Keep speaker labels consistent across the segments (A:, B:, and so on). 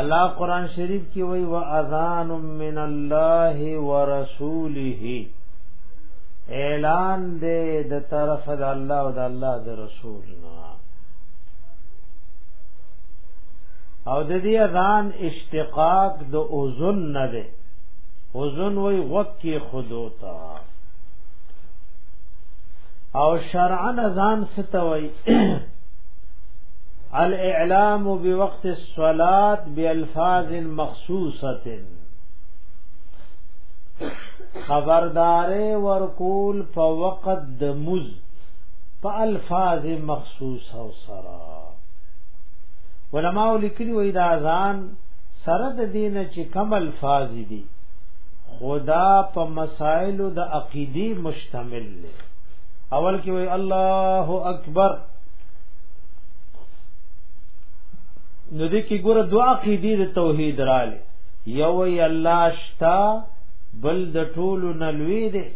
A: الله قران شریف کې وای و اذان من الله ورسوله اعلان دې د طرف د الله او د الله د رسول نه او د دې اذان اشتقاق د اوزن نه ده اوزن وای وکی خودو تا او شرعن اذان ستوي الاعلام بوقت الصلاه بالفاظ مخصوصه خبردارې ورکول په وقت د مز په الفاظ مخصوص او سرا علماء لیکلي وې دا اذان سره د دین چې کم الفاظ دي خدا په مسائل د عقيدي مشتمل له اول کې وې الله اکبر نو دې کې ګوره دعا کې دې د توحید رااله یو ای الله شتا بل د ټولو نلوی دې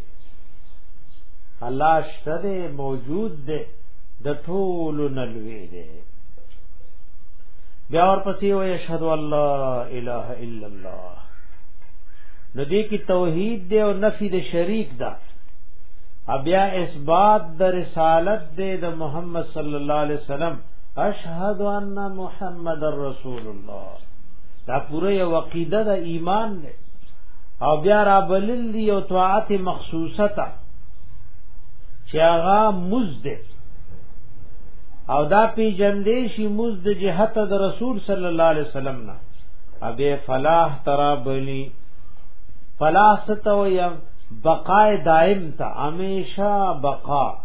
A: الله شته دې موجود دې د ټولو نلوی دې بیا ورپسې و یشهد الله اله الا الله نو دې کې توحید دې او نفی د شریک ده بیا اثبات د رسالت دې د محمد صلی الله علیه وسلم اشهد ان محمد رسول الله دا پوره یو عقیده د ایمان دی او بیا را بلل دی او طاعت مخصوصه تا چې هغه مزد او دا پی جندې شي مزد جهت د رسول صلی الله علیه وسلم نه ابه فلاح ترا بلی فلاح ستو یم بقای دائم تا امیشا بقا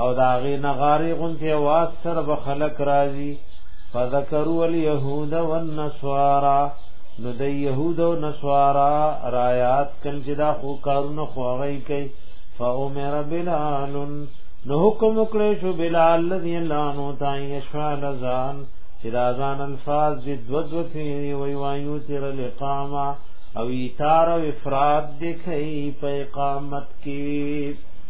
A: او دا غي نغاری غونته आवाज سره به خلق راضي فذكروا اليهود والنصارى نو د يهود او نصارا رايات کل چې دا خو کارونه خوغی کوي فامر بلال نو حکم کړی شو بلال الذي لانو تا يشعل زان چې دا ځان الفاظ دې دو دو کې وی وایو تر لقاما او ایثار او افراد دې کوي په اقامت کې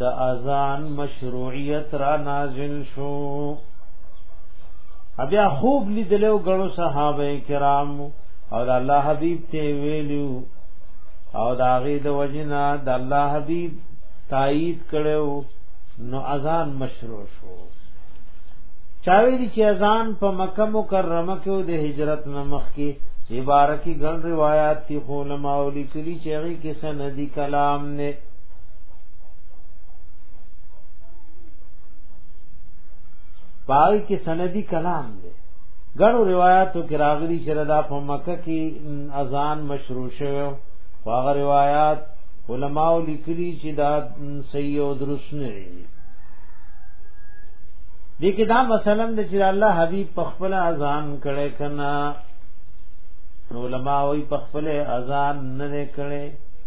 A: د اذان مشروعیت را نازل شو بیا خوب لیدلو غنو صحابه کرام او د الله حبیب ته ویلو او دا غي د وجنا د الله حبیب تایید کړو نو اذان مشروع شو چاوی دی چې اذان په مکه مکرمه کې د هجرت نمخ کې عبارت کی ګڼ روایت تی خو علماء لیکلي چې هغه کې سندي کلام نه پای کې سندي کلام دی غنو روایتو کې راغلي چې ردا په مکه کې اذان مشروع شوه واغ روایت علماء لیکلي چې دا صحیح او درست نه دی دې کې دا مثلا د چې الله حبيب په خپل اذان کړي کنا علماء وي په خپل اذان نه کړي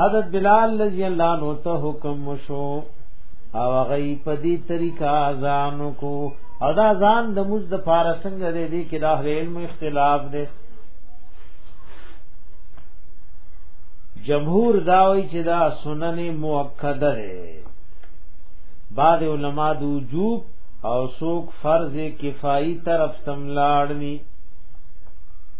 A: حضرت بلال رضی الله عنه ته حکم وشو او غي په دې طریقه اذان کو او دا ځان د موز د پاره څنګه دی دی کې د اهل علم اختلاف دی جمهور دا وی چې دا سنن مؤکده ده بعد علما د وجوب او سوق فرض کفایي طرف تم لاړنی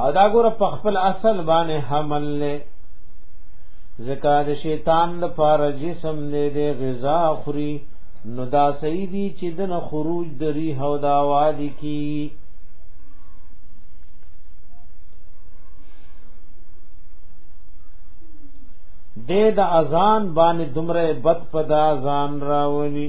A: او دا ګور په خپل اصل باندې حمل نه زکا د شیطان د پار جسم نه د غذا خوري نو دا صحیح دي چې د خروج د ریح او دا وادي کی د د اذان باندې دمره بد پدا ځان راونی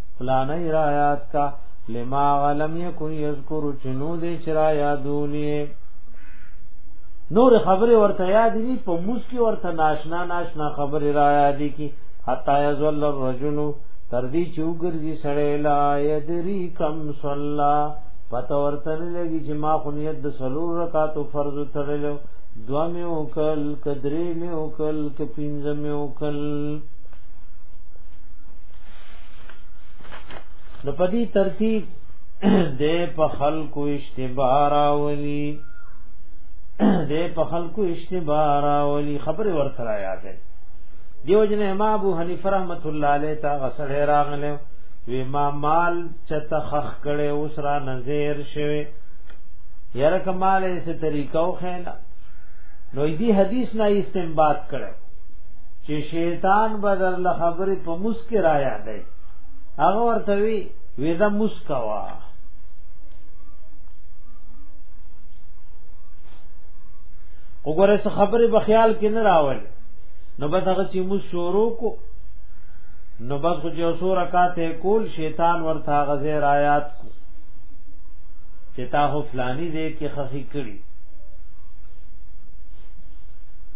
A: فلانه را یاد کا لما غلم یکن یذکر چنو دې چرا یادونی نور خبره ورته یاد دي په موس کې ورته ناشنا ناشنا خبره را یاد دي کی حتا یذل الرجل تر دې چوګرځي سړې لا یدری کم صلا پته ورته لګي چې ما خو نیت د سلور رکعات فرض تړلو دوا مې وکل کدرې مې وکل ک پینځه مې وکل نو په دې ترتیب د په خلکو اشتباه راولي د په خلکو اشتباه راولي خبره ورته یادې دیو جن امام ابو حنیفه رحمۃ اللہ علیہ تا غسل راغله وی ما مال چته خخ کړي اوس را نظر شوی یاره کمال ایسه طریقو خیلا نو دې حدیث نه استنباط کړي چې شیطان بدر له خبرې په مسکه را یادې هغه ورته وی وېدا مسکوا وګوره څه خبرې په خیال کې نه راول نو بس هغه چې مو شروع کو نو بس خو جو سو رکعات کول شیطان ورته هغه زیر آیات کو چې تا هو فلانی دې کې خخې کړی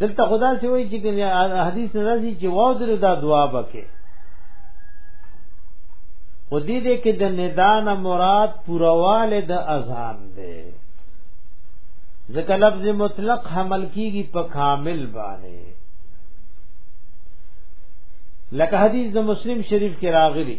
A: دلته خدا سی وای چې حدیث راځي چې واو درو دا دعا بکې خو دې دې کې د ندان مراد پورواله د اذان دی ځکه لفظ مطلق حمل کیږي په کامل باندې لکه حدیث د مسلم شریف کې راغلی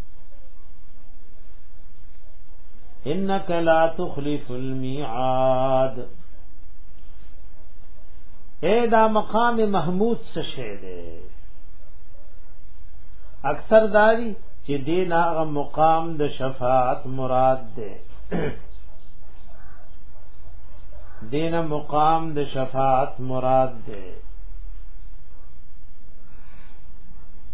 A: انك لا تخلف الميعاد اے دا مقام محمود څه شه دی اکثر داری چې دین هغه مقام د شفاعت مراد دی دین مقام د شفاعت مراد دی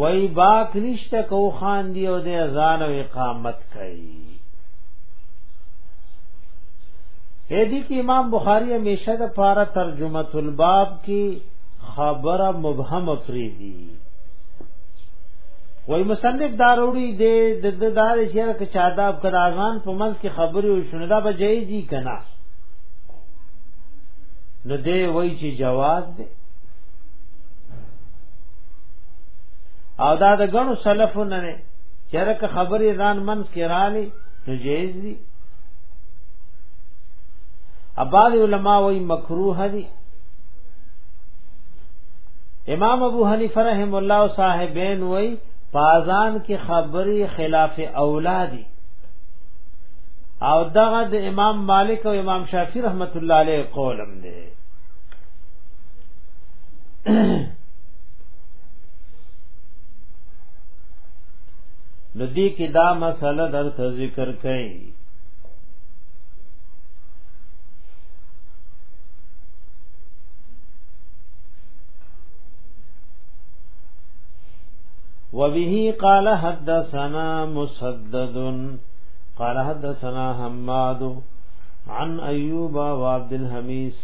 A: وای باک نشته کو خان دی او د اذان او اقامت کوي اې دې کې امام بخاری همیشه د پاره ترجمه الباب کې خبره مبهم پری دی وای مصنف داروړي د د دار شهر کې چاداب کړه اذان په منځ کې خبرې او شنه دا به جایزي کنا نو دې وای چې جواز دی او دا د غنو سلفو نه نه چرک خبرې ځان منس کې رالي نو جایز دي اباد علماء وی مکروه دي امام ابو حنیفه رحم الله صاحبین وی پازان کې خبرې خلاف اولادي او دغه د امام مالک او امام شافعی رحمت الله علیه قولم دی نو دی کی دا مسله درته ذکر کئ وبه قال حدثنا مسدد قال حدثنا حماد عن ايوب وعبد الحميد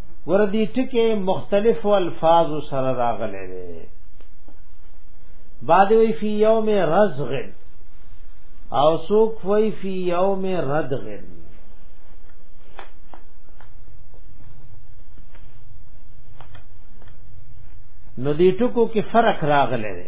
A: ور دي ټکي مختلف الفاظ سره راغلي دي بعد وی فی یوم رزغ او سوک وی فی یوم ردغ نو دی ټکو کې فرق راغلی دی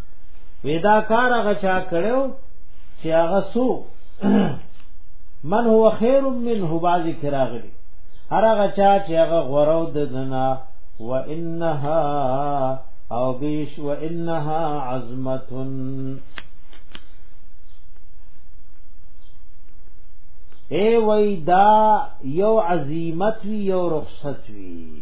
A: ودا کار هغه چا کړو چې هغه سو من هو خیر منه باز کراغلی هر هغه چا چې هغه غورو د دنا وانها او بیش وانها عظمتن اے وای دا یو عظمت وی یو رخصت وی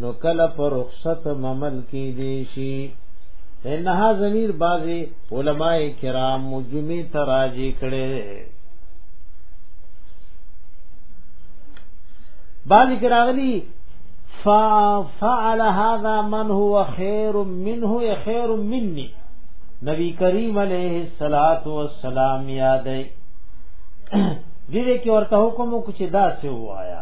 A: نو کله پر رخصت ممل کې دی شي انها ضمیر بازي علما کرام مجمع تراجی کړي باندې کراغلی فعل هذا من هو خير منه خير مني نبی کریم علیہ الصلات والسلام یادې دې کې ورته حکم کو چې دا څه وایا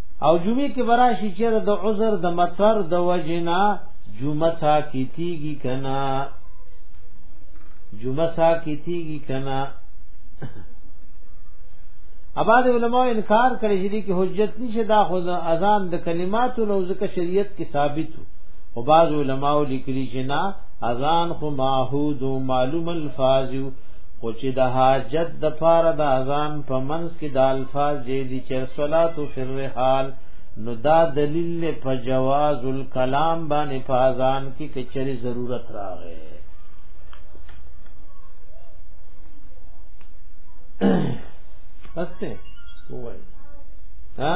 A: او جمعه کې براشي چې د عذر د مطر د وجنا جمعه ساکتيږي کنا جمعه ساکتيږي کنا اباد علماء انکار کړي چې دې کې حجت نشه دا خو اذان د کلماتو نو ځکه شریعت کې ثابت او بعض علماء لیکلي چې نه اذان خو معهود او معلوم الفاظ خو چې د حاجت د فار د اذان په منځ کې د الفاظ دې دي چې صلات فی الرحال نو دا دلیل په جواز الکلام باندې فازان کی کچری ضرورت راغې بس ته وای ها